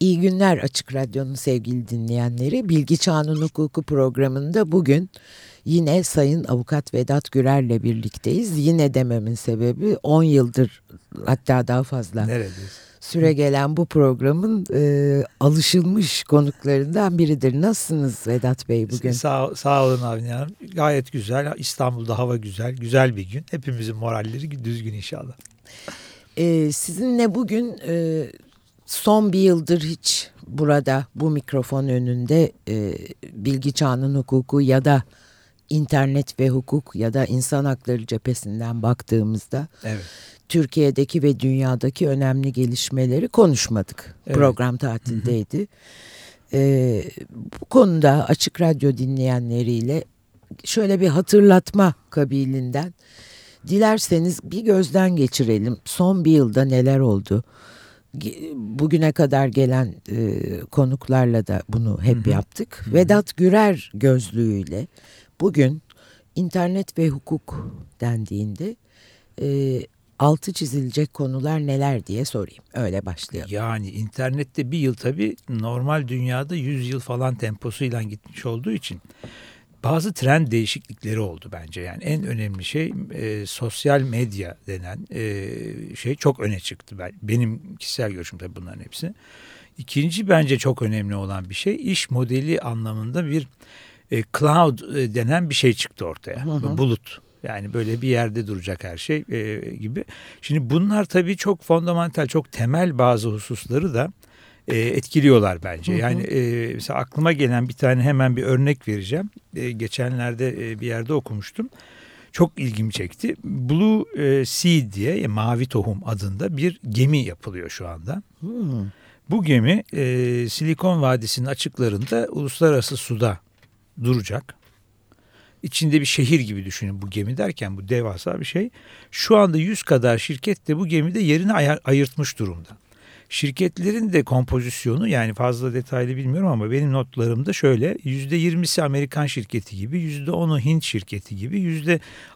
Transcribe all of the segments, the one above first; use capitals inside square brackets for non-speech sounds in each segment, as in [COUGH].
İyi günler Açık Radyo'nun sevgili dinleyenleri. Bilgi Çağının Hukuku programında bugün yine Sayın Avukat Vedat Gürer'le birlikteyiz. Yine dememin sebebi 10 yıldır hatta daha fazla Neredeyiz? süre gelen bu programın e, alışılmış konuklarından biridir. Nasılsınız Vedat Bey bugün? Sağ, sağ olun Avni Hanım. Gayet güzel. İstanbul'da hava güzel. Güzel bir gün. Hepimizin moralleri düzgün inşallah. E, sizinle bugün e, son bir yıldır hiç burada bu mikrofon önünde e, bilgi çağının hukuku ya da internet ve hukuk ya da insan hakları cephesinden baktığımızda Evet. Türkiye'deki ve dünyadaki önemli gelişmeleri konuşmadık. Evet. Program tatildeydi. Ee, bu konuda Açık Radyo dinleyenleriyle şöyle bir hatırlatma kabilinden dilerseniz bir gözden geçirelim. Son bir yılda neler oldu? Bugüne kadar gelen e, konuklarla da bunu hep yaptık. Vedat Gürer gözlüğüyle bugün internet ve hukuk dendiğinde e, altı çizilecek konular neler diye sorayım. Öyle başlayalım. Yani internette bir yıl tabii normal dünyada 100 yıl falan temposuyla gitmiş olduğu için bazı trend değişiklikleri oldu bence. Yani en önemli şey e, sosyal medya denen e, şey çok öne çıktı. Ben, benim kişisel görüşüm tabii bunların hepsi. İkinci bence çok önemli olan bir şey iş modeli anlamında bir e, cloud e, denen bir şey çıktı ortaya. Bulut. Yani böyle bir yerde duracak her şey e, gibi. Şimdi bunlar tabii çok fundamental, çok temel bazı hususları da e, etkiliyorlar bence. Yani e, mesela aklıma gelen bir tane hemen bir örnek vereceğim. E, geçenlerde e, bir yerde okumuştum. Çok ilgimi çekti. Blue e, Sea diye e, Mavi Tohum adında bir gemi yapılıyor şu anda. Hmm. Bu gemi e, Silikon Vadisi'nin açıklarında uluslararası suda duracak. İçinde bir şehir gibi düşünün bu gemi derken bu devasa bir şey. Şu anda 100 kadar şirket de bu gemide yerini ayırtmış durumda. Şirketlerin de kompozisyonu yani fazla detaylı bilmiyorum ama benim notlarımda şöyle %20'si Amerikan şirketi gibi, %10'u Hint şirketi gibi,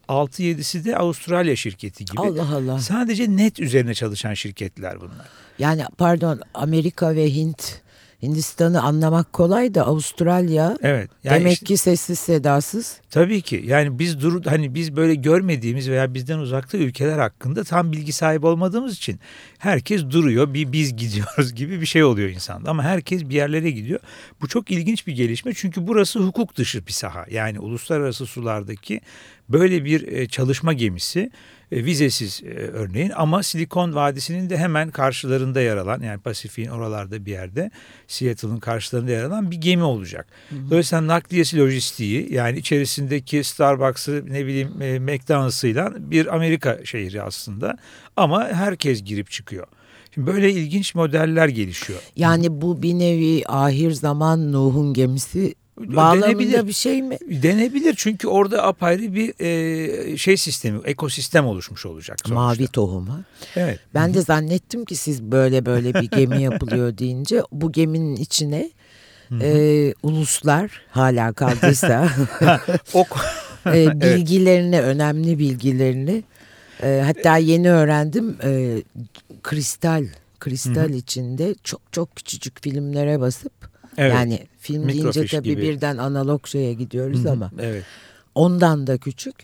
%6-7'si de Avustralya şirketi gibi. Allah Allah. Sadece net üzerine çalışan şirketler bunlar. Yani pardon Amerika ve Hint Hindistan'ı anlamak kolay da Avustralya Evet. Yani demek işte- ki sessiz sedasız. Tabii ki. Yani biz dur hani biz böyle görmediğimiz veya bizden uzakta ülkeler hakkında tam bilgi sahibi olmadığımız için herkes duruyor. Bir biz [LAUGHS] gidiyoruz gibi bir şey oluyor insanda. Ama herkes bir yerlere gidiyor. Bu çok ilginç bir gelişme çünkü burası hukuk dışı bir saha. Yani uluslararası sulardaki böyle bir e, çalışma gemisi e, vizesiz e, örneğin ama Silikon Vadisi'nin de hemen karşılarında yer alan yani Pasifik'in oralarda bir yerde Seattle'ın karşılarında yer alan bir gemi olacak. Dolayısıyla nakliyesi lojistiği yani içerisindeki Starbucks'ı ne bileyim e, McDonald's'ıyla bir Amerika şehri aslında ama herkes girip çıkıyor. Şimdi böyle ilginç modeller gelişiyor. Yani bu bir nevi ahir zaman Nuh'un gemisi bağlamında bir şey mi? Denebilir çünkü orada apayrı bir e, şey sistemi, ekosistem oluşmuş olacak sonuçta. Mavi tohuma. Evet. Ben de zannettim ki siz böyle böyle bir gemi [LAUGHS] yapılıyor deyince bu geminin içine e, uluslar hala kaldıysa [LAUGHS] [LAUGHS] e, bilgilerini önemli bilgilerini e, hatta yeni öğrendim e, kristal kristal içinde çok çok küçücük filmlere basıp Evet. yani film deyince Mikrofiş tabii gibi. birden analog şeye gidiyoruz ama evet. ondan da küçük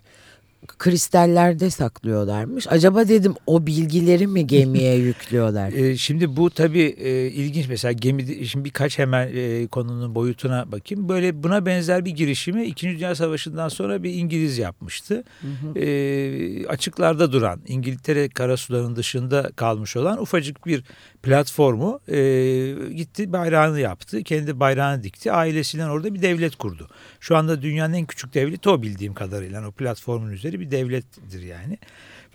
kristallerde saklıyorlarmış. Acaba dedim o bilgileri mi gemiye [LAUGHS] yüklüyorlar? E, şimdi bu tabii e, ilginç mesela gemide şimdi birkaç hemen e, konunun boyutuna bakayım. Böyle buna benzer bir girişimi 2. Dünya Savaşı'ndan sonra bir İngiliz yapmıştı. E, açıklarda duran İngiltere karasularının dışında kalmış olan ufacık bir platformu e, gitti bayrağını yaptı. Kendi bayrağını dikti. Ailesiyle orada bir devlet kurdu. Şu anda dünyanın en küçük devleti o bildiğim kadarıyla. O platformun üzeri bir devlettir yani.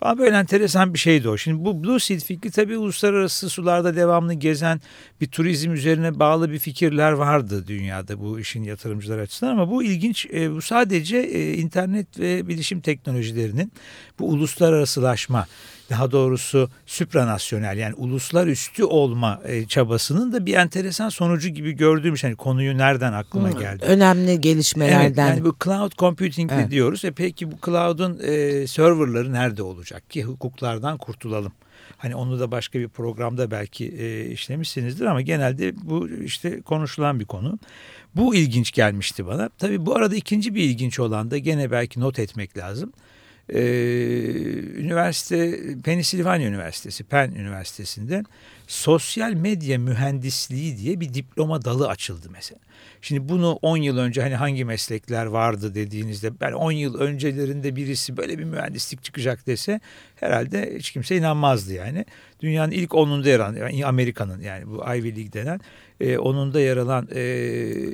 Falan böyle enteresan bir şeydi o. Şimdi bu Blue Seal fikri tabii uluslararası sularda devamlı gezen bir turizm üzerine bağlı bir fikirler vardı dünyada bu işin yatırımcılar açısından ama bu ilginç. E, bu sadece e, internet ve bilişim teknolojilerinin bu uluslararasılaşma daha doğrusu supranasyonel yani uluslararası olma e, çabasının da bir enteresan sonucu gibi gördüğüm şey. Yani konuyu nereden aklıma geldi? Önemli gelişmelerden. Evet, yani bu cloud computing evet. diyoruz. E peki bu cloud'un e, serverları nerede olacak ki hukuklardan kurtulalım? Hani onu da başka bir programda belki e, işlemişsinizdir ama genelde bu işte konuşulan bir konu. Bu ilginç gelmişti bana. Tabii bu arada ikinci bir ilginç olan da gene belki not etmek lazım. Ee, üniversite Pennsylvania Üniversitesi, Penn Üniversitesi'nde sosyal medya mühendisliği diye bir diploma dalı açıldı mesela. Şimdi bunu 10 yıl önce hani hangi meslekler vardı dediğinizde ben 10 yıl öncelerinde birisi böyle bir mühendislik çıkacak dese herhalde hiç kimse inanmazdı yani. Dünyanın ilk onunda yer alan yani Amerika'nın yani bu Ivy League denen e, onun da yer alan e,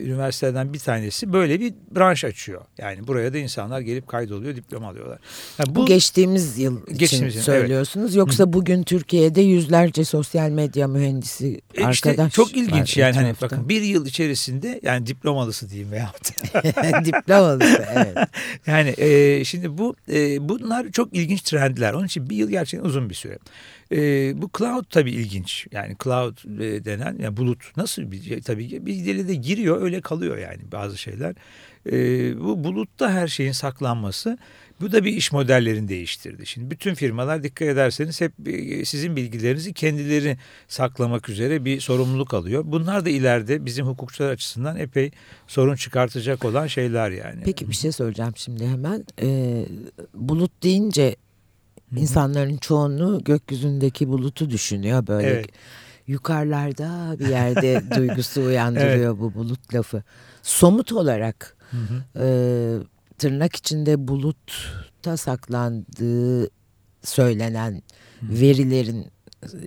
üniversitelerden bir tanesi böyle bir branş açıyor. Yani buraya da insanlar gelip kaydoluyor, diploma alıyorlar. Yani bu, bu geçtiğimiz yıl için geçtiğimiz yıl, söylüyorsunuz. Evet. Yoksa Hı. bugün Türkiye'de yüzlerce sosyal medya mühendisi e arkadaş Çok ilginç yani hani bakın bir yıl içerisinde yani diplomalısı diyeyim veya [LAUGHS] diplomalısı evet. [LAUGHS] yani e, şimdi bu e, bunlar çok ilginç trendler. Onun için bir yıl gerçekten uzun bir süre. E, bu cloud tabii ilginç. Yani cloud e, denen yani bulut nasıl bir şey tabii bir dili de giriyor öyle kalıyor yani bazı şeyler. E, bu bulutta her şeyin saklanması bu da bir iş modellerini değiştirdi. Şimdi bütün firmalar dikkat ederseniz hep e, sizin bilgilerinizi kendileri saklamak üzere bir sorumluluk alıyor. Bunlar da ileride bizim hukukçular açısından epey sorun çıkartacak olan şeyler yani. Peki bir şey soracağım şimdi hemen. Ee, bulut deyince İnsanların çoğunluğu gökyüzünde bulutu düşünüyor böyle. Evet. Yukarılarda bir yerde [LAUGHS] duygusu uyandırıyor evet. bu bulut lafı. Somut olarak hı hı. E, tırnak içinde bulutta saklandığı söylenen hı. verilerin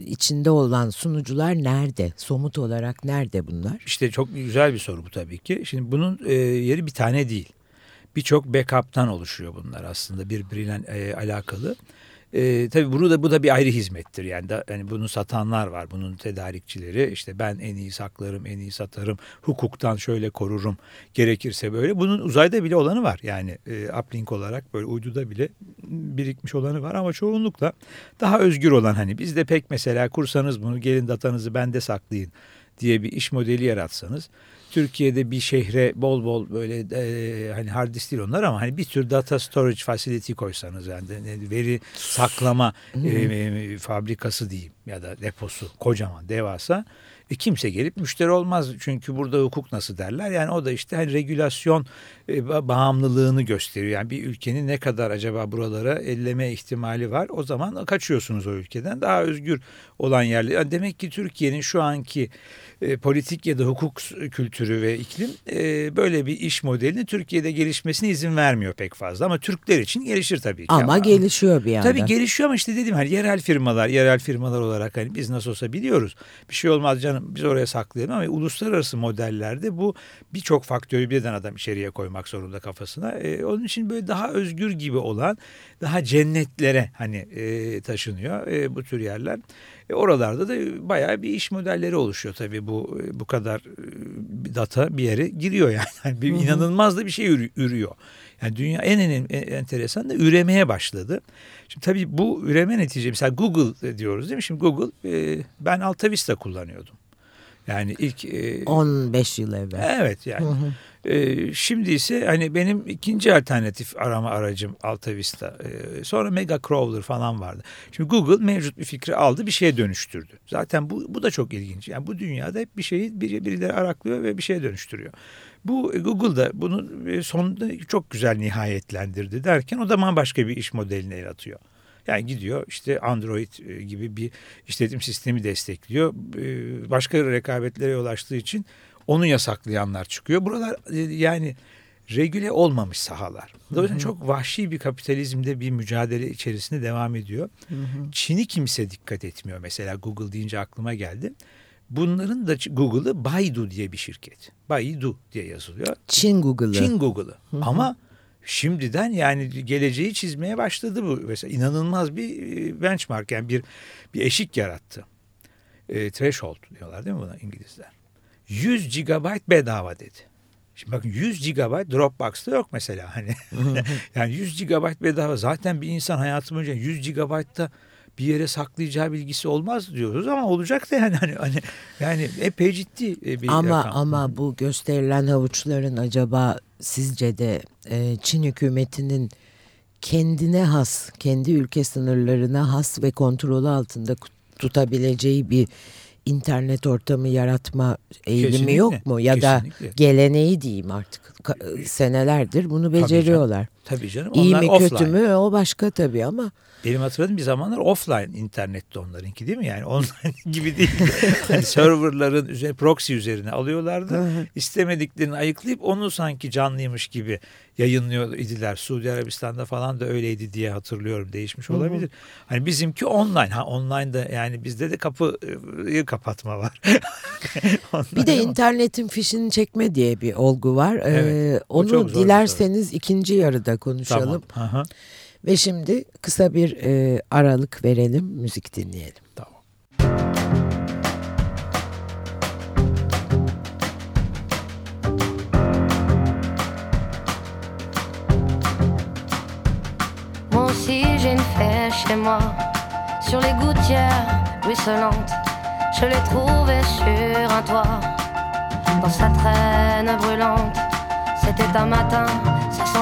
içinde olan sunucular nerede? Somut olarak nerede bunlar? İşte çok güzel bir soru bu tabii ki. Şimdi bunun e, yeri bir tane değil. Birçok backup'tan oluşuyor bunlar aslında birbiriyle e, alakalı. E, tabii bunu da bu da bir ayrı hizmettir. Yani da yani bunu satanlar var bunun tedarikçileri. İşte ben en iyi saklarım en iyi satarım hukuktan şöyle korurum gerekirse böyle. Bunun uzayda bile olanı var. Yani e, uplink olarak böyle uyduda bile birikmiş olanı var. Ama çoğunlukla daha özgür olan hani bizde pek mesela kursanız bunu gelin datanızı bende saklayın diye bir iş modeli yaratsanız Türkiye'de bir şehre bol bol böyle e, hani hard disk değil onlar ama hani bir tür data storage facility koysanız yani veri saklama e, e, fabrikası diyeyim ya da deposu kocaman devasa e, kimse gelip müşteri olmaz. Çünkü burada hukuk nasıl derler. Yani o da işte hani regülasyon e, bağımlılığını gösteriyor. Yani bir ülkenin ne kadar acaba buralara elleme ihtimali var. O zaman kaçıyorsunuz o ülkeden. Daha özgür olan yerler. Yani demek ki Türkiye'nin şu anki e, politik ya da hukuk kültürü ve iklim e, böyle bir iş modelini Türkiye'de gelişmesine izin vermiyor pek fazla. Ama Türkler için gelişir tabii ki. Ama, ama gelişiyor bir yandan. Tabii gelişiyor ama işte dedim hani yerel firmalar, yerel firmalar olarak hani biz nasıl olsa biliyoruz. Bir şey olmaz canım biz oraya saklayalım ama uluslararası modellerde bu birçok faktörü birden adam içeriye koymak zorunda kafasına. E, onun için böyle daha özgür gibi olan, daha cennetlere hani e, taşınıyor e, bu tür yerler. E, oralarda da bayağı bir iş modelleri oluşuyor tabii bu bu kadar e, data bir yere giriyor yani. yani bir, inanılmaz da bir şey ürüyor. Yani dünya en, en, en enteresan da üremeye başladı. Şimdi tabii bu üreme netice mesela Google diyoruz değil mi? Şimdi Google e, ben Alta Vista kullanıyordum. Yani ilk... E, 15 yıl evvel. Evet yani. Hı hı. E, şimdi ise hani benim ikinci alternatif arama aracım Alta Vista. E, sonra Mega Crawler falan vardı. Şimdi Google mevcut bir fikri aldı bir şeye dönüştürdü. Zaten bu, bu da çok ilginç. Yani bu dünyada hep bir şeyi bir, birileri araklıyor ve bir şeye dönüştürüyor. Bu Google da bunu sonunda çok güzel nihayetlendirdi derken o zaman başka bir iş modeline el atıyor. Yani gidiyor işte Android e, gibi bir işletim sistemi destekliyor. E, başka rekabetlere yol açtığı için onu yasaklayanlar çıkıyor. Buralar e, yani regüle olmamış sahalar. Dolayısıyla çok vahşi bir kapitalizmde bir mücadele içerisinde devam ediyor. Hı hı. Çin'i kimse dikkat etmiyor. Mesela Google deyince aklıma geldi. Bunların da Google'ı Baidu diye bir şirket. Baidu diye yazılıyor. Çin Google'ı. Çin Google'ı. Ama şimdiden yani geleceği çizmeye başladı bu. Mesela inanılmaz bir e, benchmark yani bir bir eşik yarattı. E, threshold diyorlar değil mi buna İngilizler? 100 GB bedava dedi. Şimdi bakın 100 GB Dropbox'ta yok mesela hani. [LAUGHS] yani 100 GB bedava zaten bir insan hayatı boyunca 100 GB'da bir yere saklayacağı bilgisi olmaz diyoruz ama olacak da yani hani, hani yani epey ciddi e, bir ama rakam. ama bu gösterilen havuçların acaba sizce de e, Çin hükümetinin kendine has, kendi ülke sınırlarına has ve kontrolü altında tutabileceği bir internet ortamı yaratma eğilimi kesinlikle, yok mu? Ya kesinlikle. da geleneği diyeyim artık. Senelerdir bunu beceriyorlar. Tabii canım. İyi mi offline. kötü mü o başka tabii ama. Benim hatırladığım bir zamanlar offline internette onlarınki değil mi? Yani online [LAUGHS] gibi değil. hani serverların üzerine proxy üzerine alıyorlardı. İstemediklerini ayıklayıp onu sanki canlıymış gibi yayınlıyor idiler. Suudi Arabistan'da falan da öyleydi diye hatırlıyorum. Değişmiş olabilir. Hı hı. Hani bizimki online. Ha online da yani bizde de kapıyı kapatma var. [LAUGHS] bir de internetin fişini çekme diye bir olgu var. Evet, ee, onu dilerseniz ikinci yarıda konuşalım. Tamam. Hı. Ve şimdi kısa bir e, aralık verelim, müzik dinleyelim. Tamam. Moi aussi j'ai une fée chez moi Sur les gouttières ruisselantes Je l'ai trouvée sur un toit Dans sa traîne brûlante C'était un matin,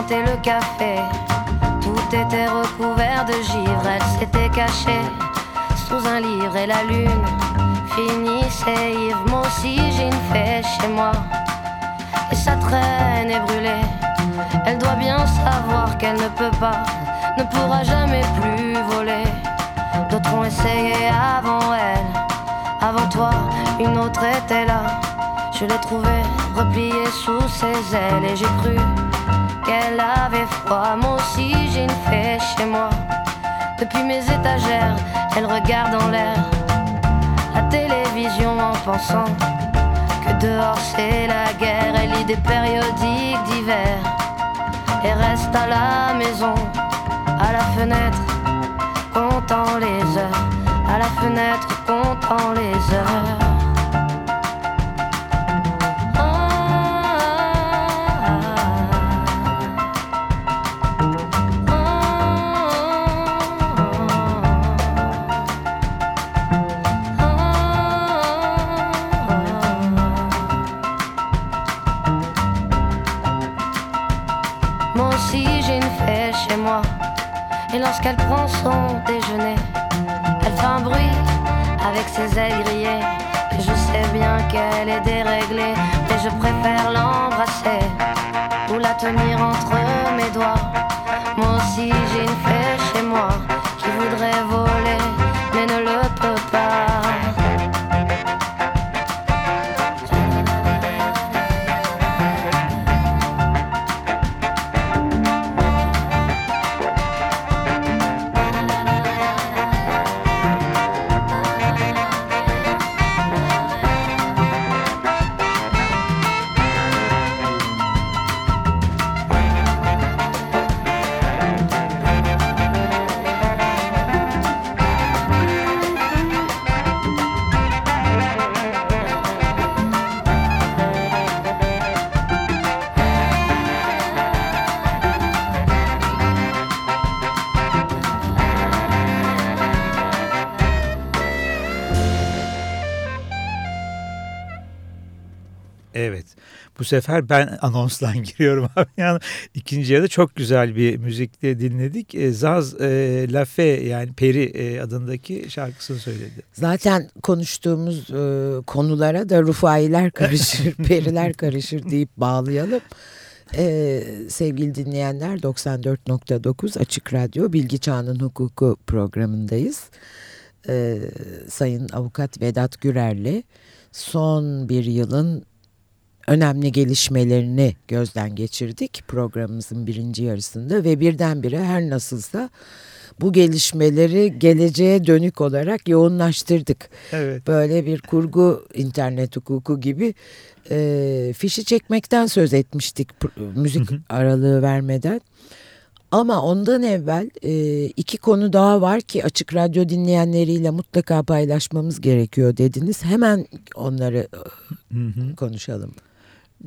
le café tout était recouvert de givre, elle s'était cachée sous un livre et la lune finissait ivre. Moi aussi j'ai une fée chez moi et sa traîne est brûlée. Elle doit bien savoir qu'elle ne peut pas, ne pourra jamais plus voler. D'autres ont essayé avant elle, avant toi, une autre était là. Je l'ai trouvée repliée sous ses ailes et j'ai cru qu'elle avait froid. Moi aussi j'ai une fée chez moi. Depuis mes étagères, elle regarde en l'air la télévision en pensant que dehors c'est la guerre. Elle lit des périodiques d'hiver et reste à la maison, à la fenêtre, comptant les heures, à la fenêtre, comptant les heures. Je sais bien qu'elle est déréglée, mais je préfère l'embrasser ou la tenir entre mes doigts. Bu sefer ben [LAUGHS] anonsdan giriyorum abi. Yani ikinci yarıda çok güzel bir müzikle dinledik. E, Zaz e, Lafe yani Peri e, adındaki şarkısını söyledi. Zaten konuştuğumuz e, konulara da Rufailer karışır, [LAUGHS] Periler karışır deyip bağlayalım. Ee, sevgili dinleyenler 94.9 Açık Radyo Bilgi Çağının Hukuku programındayız. Ee, Sayın Avukat Vedat Gürer'le son bir yılın önemli gelişmelerini gözden geçirdik programımızın birinci yarısında ve birdenbire her nasılsa bu gelişmeleri geleceğe dönük olarak yoğunlaştırdık. Evet. Böyle bir kurgu internet hukuku gibi e, fişi çekmekten söz etmiştik müzik aralığı vermeden. Ama ondan evvel e, iki konu daha var ki açık radyo dinleyenleriyle mutlaka paylaşmamız gerekiyor dediniz. Hemen onları konuşalım.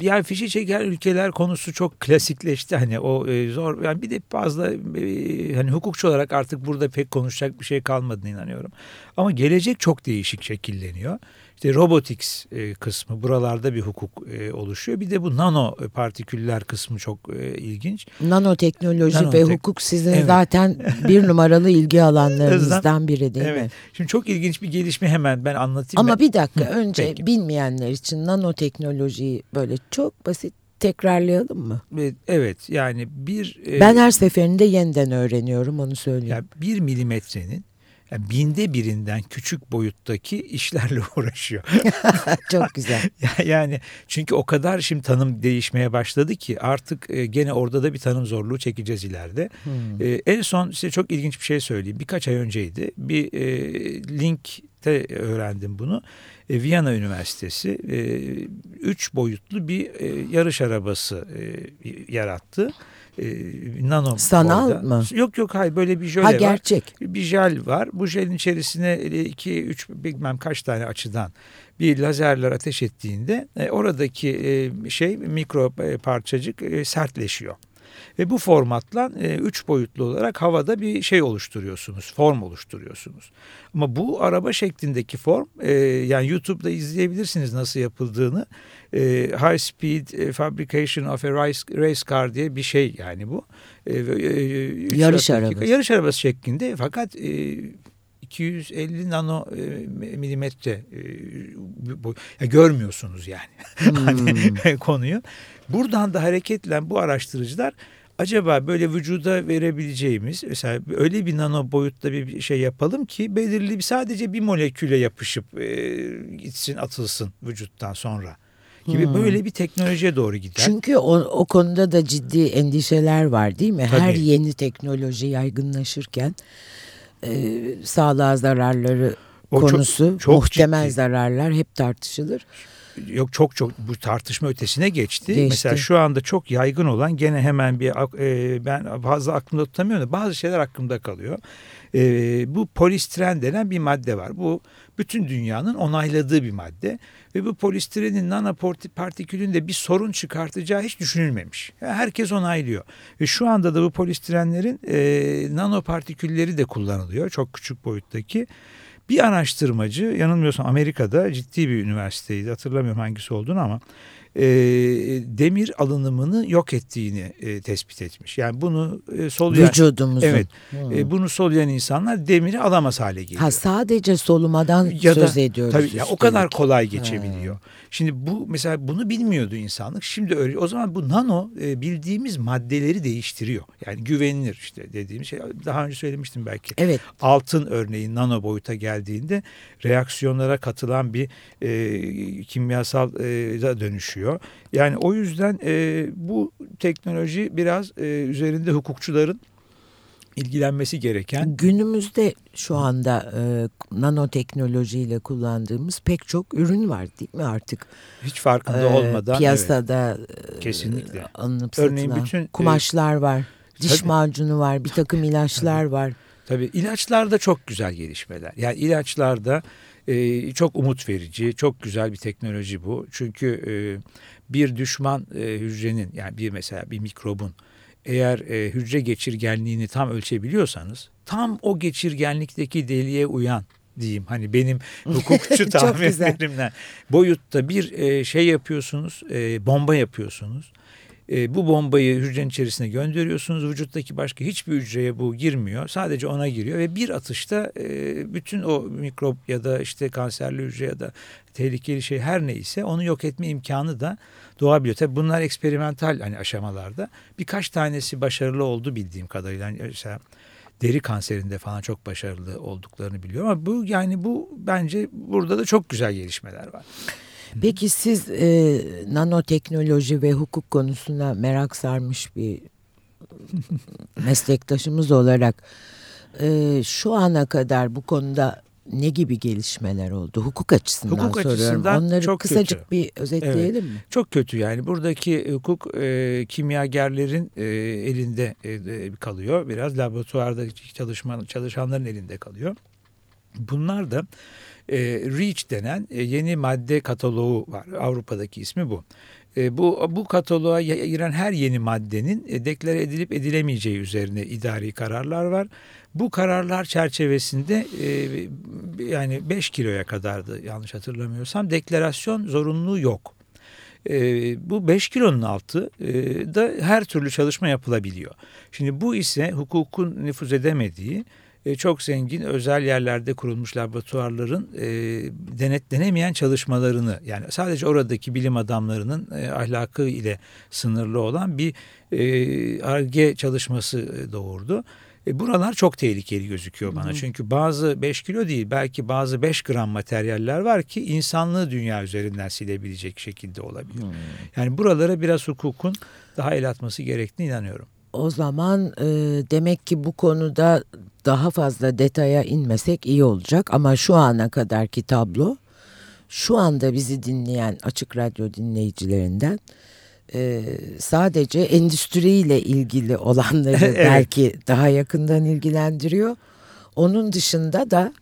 Yani fişi çeken ülkeler konusu çok klasikleşti hani o e, zor yani bir de fazla e, hani hukukçu olarak artık burada pek konuşacak bir şey kalmadığını inanıyorum. Ama gelecek çok değişik şekilleniyor. İşte robotics e, kısmı buralarda bir hukuk e, oluşuyor. Bir de bu nano partiküller kısmı çok e, ilginç. Nanoteknoloji Nanotek ve hukuk sizin evet. zaten bir numaralı ilgi [LAUGHS] alanlarınızdan biri değil evet. mi? Şimdi çok ilginç bir gelişme hemen ben anlatayım. Ama ben. bir dakika önce Peki. bilmeyenler için nanoteknolojiyi böyle çok basit tekrarlayalım mı? Evet yani bir... Ben her seferinde yeniden öğreniyorum onu söyleyeyim. Yani bir milimetrenin yani binde birinden küçük boyuttaki işlerle [LAUGHS] uğraşıyor. [LAUGHS] Çok güzel. [LAUGHS] yani çünkü o kadar şimdi tanım değişmeye başladı ki artık e, gene orada da bir tanım zorluğu çekeceğiz ileride. Hmm. E, en son size çok ilginç bir şey söyleyeyim. Birkaç ay önceydi. Bir e, linkte öğrendim bunu. E, Viyana Üniversitesi e, üç boyutlu bir e, yarış arabası e, yarattı e, nano Sanal orada. mı? Yok yok hayır böyle bir jöle ha, gerçek. var. Bir jel var. Bu jelin içerisine iki üç bilmem kaç tane açıdan bir lazerler ateş ettiğinde e, oradaki e, şey mikro e, parçacık e, sertleşiyor. Ve bu formatla e, üç boyutlu olarak havada bir şey oluşturuyorsunuz, form oluşturuyorsunuz. Ama bu araba şeklindeki form e, yani YouTube'da izleyebilirsiniz nasıl yapıldığını. E, High Speed e, Fabrication of a Race, race Car diye bir şey yani bu. E, e, yarış arabası. Yarış arabası şeklinde fakat e, 250 nano e, milimetre e, boy, ya görmüyorsunuz yani hmm. [LAUGHS] konuyu. Buradan da hareketle bu araştırıcılar acaba böyle vücuda verebileceğimiz mesela öyle bir nano boyutta bir şey yapalım ki belirli bir sadece bir moleküle yapışıp e, gitsin atılsın vücuttan sonra gibi hmm. böyle bir teknolojiye doğru gider. Çünkü o, o konuda da ciddi endişeler var değil mi? Tabii. Her yeni teknoloji yaygınlaşırken e, sağlığa zararları o konusu çok, çok muhtemel ciddi. zararlar hep tartışılır yok çok çok bu tartışma ötesine geçti. geçti. Mesela şu anda çok yaygın olan gene hemen bir e, ben fazla aklımda tutamıyorum da bazı şeyler aklımda kalıyor. E, bu polistiren denen bir madde var. Bu bütün dünyanın onayladığı bir madde ve bu polistirenin nanopartikülünde bir sorun çıkartacağı hiç düşünülmemiş. Yani herkes onaylıyor. Ve şu anda da bu polistirenlerin e, nanopartikülleri de kullanılıyor. Çok küçük boyuttaki. Bir araştırmacı yanılmıyorsam Amerika'da ciddi bir üniversiteydi hatırlamıyorum hangisi olduğunu ama e, demir alınımını yok ettiğini e, tespit etmiş. Yani bunu e, soluyan vücudumuzun evet hmm. e, bunu soluyan insanlar demiri alamaz hale geliyor. Ha sadece solumadan ya söz da, ediyoruz. Tabii ya, o kadar kolay geçebiliyor. Ha. Şimdi bu mesela bunu bilmiyordu insanlık. Şimdi öyle o zaman bu nano e, bildiğimiz maddeleri değiştiriyor. Yani güvenilir işte dediğim şey. Daha önce söylemiştim belki. Evet. Altın örneğin nano boyuta geldiğinde reaksiyonlara katılan bir e, kimyasal e, da dönüşüyor. Yani o yüzden e, bu teknoloji biraz e, üzerinde hukukçuların ilgilenmesi gereken. Günümüzde şu anda e, nanoteknolojiyle kullandığımız pek çok ürün var değil mi artık? Hiç farkında e, olmadan. Piyasada evet, kesinlikle. alınıp Örneğin satılan bütün, kumaşlar e, var, diş tabii, macunu var, bir takım ilaçlar var. Tabii ilaçlarda çok güzel gelişmeler. Yani ilaçlarda e, çok umut verici, çok güzel bir teknoloji bu. Çünkü e, bir düşman e, hücrenin yani bir mesela bir mikrobun eğer e, hücre geçirgenliğini tam ölçebiliyorsanız tam o geçirgenlikteki deliğe uyan diyeyim. Hani benim [LAUGHS] hukukçu tahminlerimden. Boyutta bir e, şey yapıyorsunuz e, bomba yapıyorsunuz e, bu bombayı hücrenin içerisine gönderiyorsunuz vücuttaki başka hiçbir hücreye bu girmiyor sadece ona giriyor ve bir atışta e, bütün o mikrop ya da işte kanserli hücre ya da tehlikeli şey her neyse onu yok etme imkanı da doğabiliyor. Tabii bunlar eksperimental hani aşamalarda. Birkaç tanesi başarılı oldu bildiğim kadarıyla. Yani mesela deri kanserinde falan çok başarılı olduklarını biliyorum ama bu yani bu bence burada da çok güzel gelişmeler var. Peki siz e, nanoteknoloji ve hukuk konusuna merak sarmış bir [LAUGHS] meslektaşımız olarak e, şu ana kadar bu konuda ne gibi gelişmeler oldu? Hukuk açısından hukuk soruyorum. Açısından Onları çok kısacık kötü. bir özetleyelim evet, mi? Çok kötü yani buradaki hukuk e, kimyagerlerin e, elinde e, kalıyor. Biraz laboratuvarda çalışma, çalışanların elinde kalıyor. Bunlar da e, REACH denen e, yeni madde kataloğu var. Avrupa'daki ismi bu. E, bu bu kataloğa giren her yeni maddenin e, deklare edilip edilemeyeceği üzerine idari kararlar var. Bu kararlar çerçevesinde e, yani 5 kiloya kadardı yanlış hatırlamıyorsam deklarasyon zorunluluğu yok. E, bu 5 kilonun altı e, da her türlü çalışma yapılabiliyor. Şimdi bu ise hukukun nüfuz edemediği e, çok zengin özel yerlerde kurulmuş laboratuvarların e, denetlenemeyen çalışmalarını yani sadece oradaki bilim adamlarının e, ahlakı ile sınırlı olan bir e, arge çalışması doğurdu. E, buralar çok tehlikeli gözüküyor bana. Hı hı. Çünkü bazı 5 kilo değil belki bazı 5 gram materyaller var ki insanlığı dünya üzerinden silebilecek şekilde olabilir. Hı. Yani buralara biraz hukukun daha el atması gerektiğine inanıyorum. O zaman e, demek ki bu konuda daha fazla detaya inmesek iyi olacak ama şu ana kadarki tablo şu anda bizi dinleyen açık radyo dinleyicilerinden e, sadece endüstriyle ilgili olanları [LAUGHS] evet. belki daha yakından ilgilendiriyor. Onun dışında da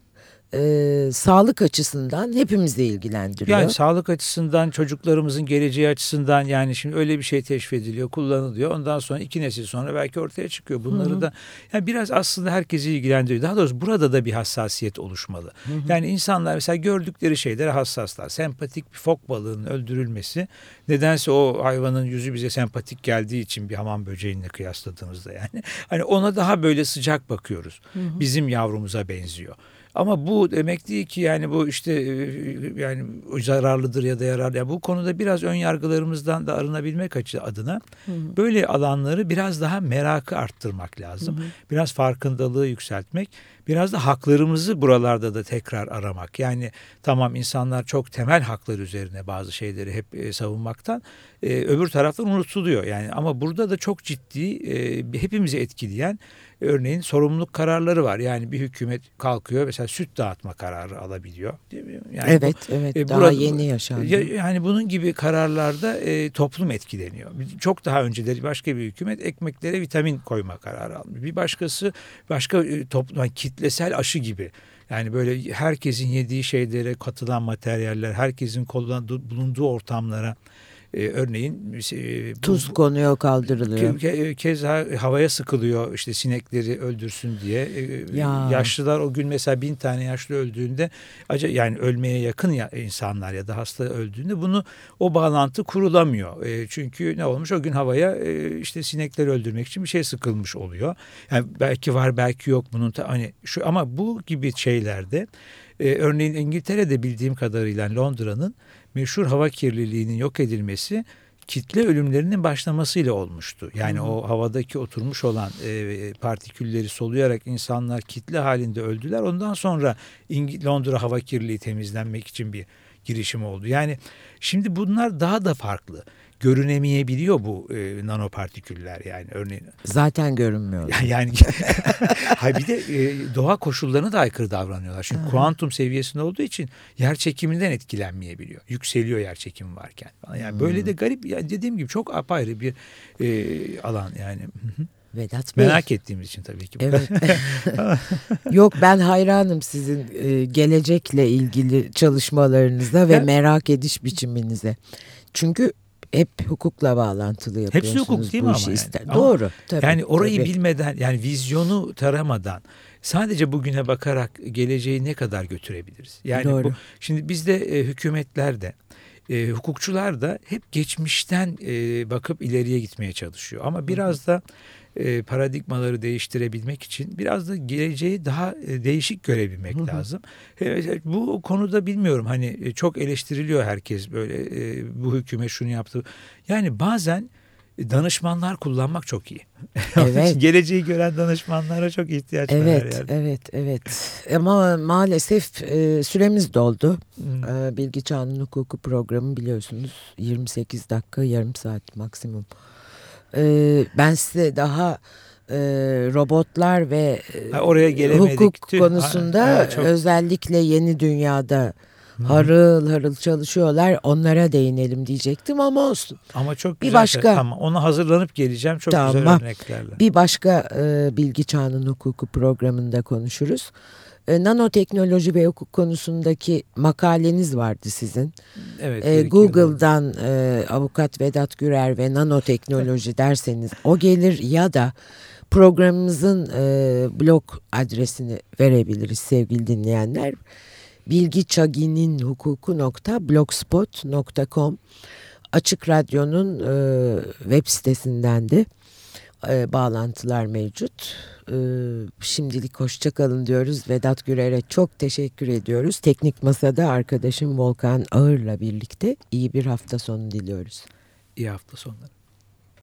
e, sağlık açısından hepimizi ilgilendiriyor. Yani sağlık açısından çocuklarımızın geleceği açısından yani şimdi öyle bir şey teşvik kullanılıyor. Ondan sonra iki nesil sonra belki ortaya çıkıyor. Bunları Hı-hı. da yani biraz aslında herkesi ilgilendiriyor. Daha doğrusu burada da bir hassasiyet oluşmalı. Hı-hı. Yani insanlar mesela gördükleri şeylere hassaslar. Sempatik bir fok balığının öldürülmesi nedense o hayvanın yüzü bize sempatik geldiği için bir hamam böceğinle kıyasladığımızda yani hani ona daha böyle sıcak bakıyoruz. Hı-hı. Bizim yavrumuza benziyor. Ama bu demek değil ki yani bu işte e, yani zararlıdır ya da yararlı. Yani bu konuda biraz ön yargılarımızdan da arınabilmek adına hı hı. böyle alanları biraz daha merakı arttırmak lazım. Hı hı. Biraz farkındalığı yükseltmek, biraz da haklarımızı buralarda da tekrar aramak. Yani tamam insanlar çok temel haklar üzerine bazı şeyleri hep e, savunmaktan e, öbür taraftan unutuluyor. Yani ama burada da çok ciddi e, hepimizi etkileyen Örneğin sorumluluk kararları var. Yani bir hükümet kalkıyor mesela süt dağıtma kararı alabiliyor. Değil mi? Yani evet, bu, evet. E, daha burada, yeni yaşandı. Yani bunun gibi kararlarda e, toplum etkileniyor. Çok daha önceleri başka bir hükümet ekmeklere vitamin koyma kararı almış. Bir başkası başka e, toplum yani kitlesel aşı gibi. Yani böyle herkesin yediği şeylere katılan materyaller, herkesin bulunduğu ortamlara e, örneğin e, tuz bu, konuyor kaldırılıyor. Ke, keza havaya sıkılıyor işte sinekleri öldürsün diye. E, ya. Yaşlılar o gün mesela bin tane yaşlı öldüğünde yani ölmeye yakın ya, insanlar ya da hasta öldüğünde bunu o bağlantı kurulamıyor. E, çünkü ne olmuş o gün havaya e, işte sinekleri öldürmek için bir şey sıkılmış oluyor. Yani belki var belki yok bunun hani şu ama bu gibi şeylerde e, örneğin İngiltere'de bildiğim kadarıyla Londra'nın meşhur hava kirliliğinin yok edilmesi kitle ölümlerinin başlamasıyla olmuştu. Yani hı hı. o havadaki oturmuş olan e, partikülleri soluyarak insanlar kitle halinde öldüler. Ondan sonra İng Londra hava kirliliği temizlenmek için bir girişim oldu. Yani şimdi bunlar daha da farklı görünemeyebiliyor bu e, nanopartiküller yani örneğin. Zaten görünmüyor. Yani [LAUGHS] hay bir de e, doğa koşullarına da aykırı davranıyorlar. Çünkü Aha. kuantum seviyesinde olduğu için yer çekiminden etkilenmeyebiliyor. Yükseliyor yer çekimi varken. Yani hmm. böyle de garip ya dediğim gibi çok apayrı bir e, alan yani. Vedat Bey. Merak ettiğimiz için tabii ki. Evet. [LAUGHS] [LAUGHS] Yok ben hayranım sizin e, gelecekle ilgili çalışmalarınıza ve merak ediş biçiminize. Çünkü hep hukukla bağlantılı yapıyorsunuz Hepsi hukuk değil mi ama yani? Ister. Doğru. Tabii, yani orayı tabii. bilmeden yani vizyonu taramadan sadece bugüne bakarak geleceği ne kadar götürebiliriz? Yani Doğru. bu şimdi bizde e, hükümetler de e, hukukçular da hep geçmişten e, bakıp ileriye gitmeye çalışıyor. Ama biraz da e, paradigmaları değiştirebilmek için biraz da geleceği daha e, değişik görebilmek hı hı. lazım. E, bu konuda bilmiyorum hani e, çok eleştiriliyor herkes böyle e, bu hükümet şunu yaptı. Yani bazen danışmanlar kullanmak çok iyi. [LAUGHS] Evet. Geleceği gören danışmanlara çok ihtiyaç evet, var. Evet, evet, evet. Ama maalesef e, süremiz doldu. Hmm. E, Bilgi Çağının Hukuku programı biliyorsunuz 28 dakika, yarım saat maksimum e, ben size daha e, robotlar ve ha, oraya hukuk konusunda ha, ha, çok... özellikle yeni dünyada harıl harıl çalışıyorlar. Onlara değinelim diyecektim ama olsun. Ama çok güzel. Bir başka tamam onu hazırlanıp geleceğim çok tamam, güzel örneklerle. Bir başka e, bilgi çağının hukuku programında konuşuruz. E, nanoteknoloji ve hukuk konusundaki makaleniz vardı sizin. Evet. E, Google'dan e, avukat Vedat Gürer ve nanoteknoloji derseniz o gelir ya da programımızın e, blog adresini verebiliriz sevgili dinleyenler. Bilgiçaginin hukuku.blogspot.com Açık Radyo'nun e, web sitesinden de e, bağlantılar mevcut. E, şimdilik hoşçakalın diyoruz. Vedat Gürer'e çok teşekkür ediyoruz. Teknik Masa'da arkadaşım Volkan Ağır'la birlikte iyi bir hafta sonu diliyoruz. İyi hafta sonları.